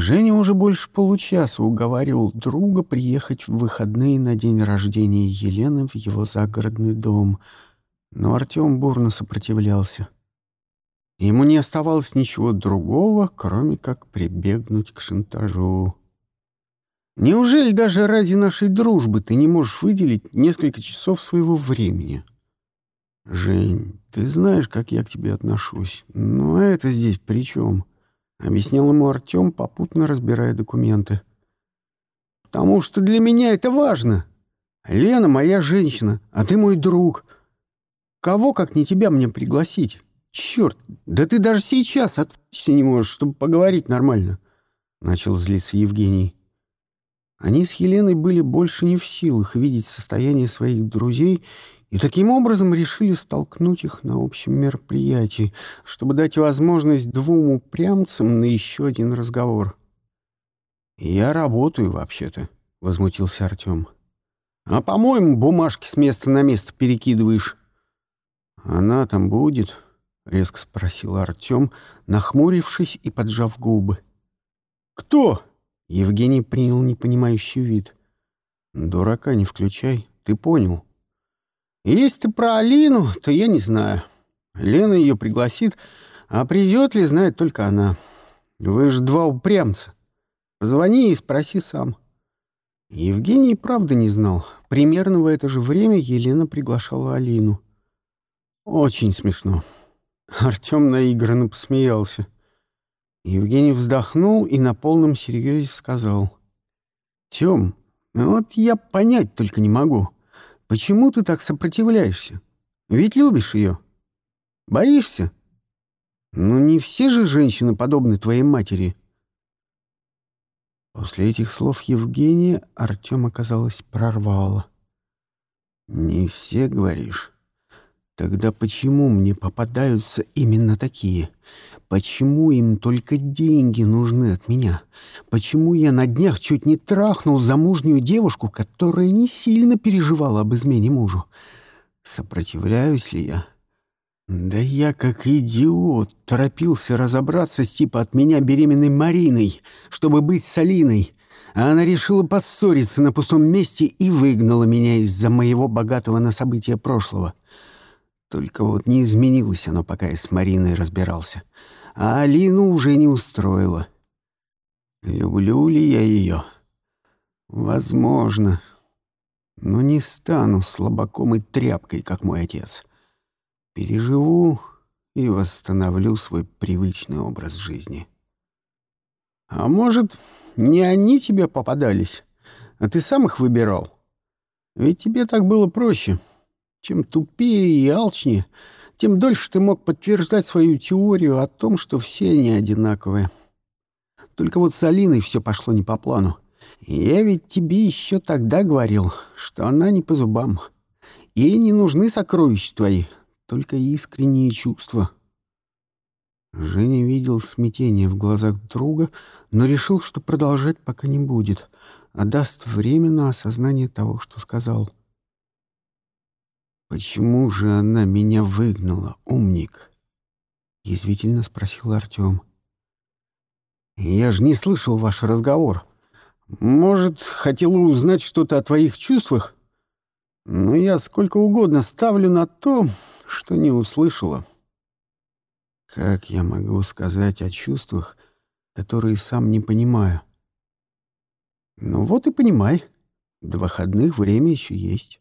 Женя уже больше получаса уговаривал друга приехать в выходные на день рождения Елены в его загородный дом, но Артем бурно сопротивлялся. Ему не оставалось ничего другого, кроме как прибегнуть к шантажу. «Неужели даже ради нашей дружбы ты не можешь выделить несколько часов своего времени?» «Жень, ты знаешь, как я к тебе отношусь, но это здесь при чем?» — объяснил ему Артем, попутно разбирая документы. «Потому что для меня это важно. Лена моя женщина, а ты мой друг. Кого, как не тебя, мне пригласить? Черт, да ты даже сейчас отвлечься не можешь, чтобы поговорить нормально!» Начал злиться Евгений. Они с Еленой были больше не в силах видеть состояние своих друзей и таким образом решили столкнуть их на общем мероприятии, чтобы дать возможность двум упрямцам на еще один разговор. «Я работаю, вообще-то», — возмутился Артем. «А, по-моему, бумажки с места на место перекидываешь». «Она там будет?» — резко спросил Артем, нахмурившись и поджав губы. «Кто?» — Евгений принял непонимающий вид. «Дурака не включай, ты понял». Если про Алину, то я не знаю. Лена ее пригласит, а придет ли, знает только она. Вы же два упрямца. Позвони и спроси сам. Евгений правда не знал. Примерно в это же время Елена приглашала Алину. Очень смешно. Артем наигранно посмеялся. Евгений вздохнул и на полном серьезе сказал. «Тем, вот я понять только не могу. Почему ты так сопротивляешься? Ведь любишь ее. Боишься? Ну, не все же женщины подобны твоей матери. После этих слов Евгения Артем, оказалось, прорвало. «Не все, говоришь?» Тогда почему мне попадаются именно такие? Почему им только деньги нужны от меня? Почему я на днях чуть не трахнул замужнюю девушку, которая не сильно переживала об измене мужу? Сопротивляюсь ли я? Да я, как идиот, торопился разобраться с типа от меня беременной Мариной, чтобы быть с Алиной. А она решила поссориться на пустом месте и выгнала меня из-за моего богатого на события прошлого. Только вот не изменилось оно, пока я с Мариной разбирался. А Алину уже не устроило. Люблю ли я ее? Возможно. Но не стану слабаком и тряпкой, как мой отец. Переживу и восстановлю свой привычный образ жизни. А может, не они тебе попадались, а ты сам их выбирал? Ведь тебе так было проще. Чем тупее и алчнее, тем дольше ты мог подтверждать свою теорию о том, что все они одинаковые. Только вот с Алиной все пошло не по плану. Я ведь тебе еще тогда говорил, что она не по зубам. Ей не нужны сокровища твои, только искренние чувства. Женя видел смятение в глазах друга, но решил, что продолжать пока не будет, а даст время на осознание того, что сказал. «Почему же она меня выгнала, умник?» — язвительно спросил Артем. «Я же не слышал ваш разговор. Может, хотела узнать что-то о твоих чувствах? Но я сколько угодно ставлю на то, что не услышала». «Как я могу сказать о чувствах, которые сам не понимаю?» «Ну вот и понимай. До выходных время еще есть».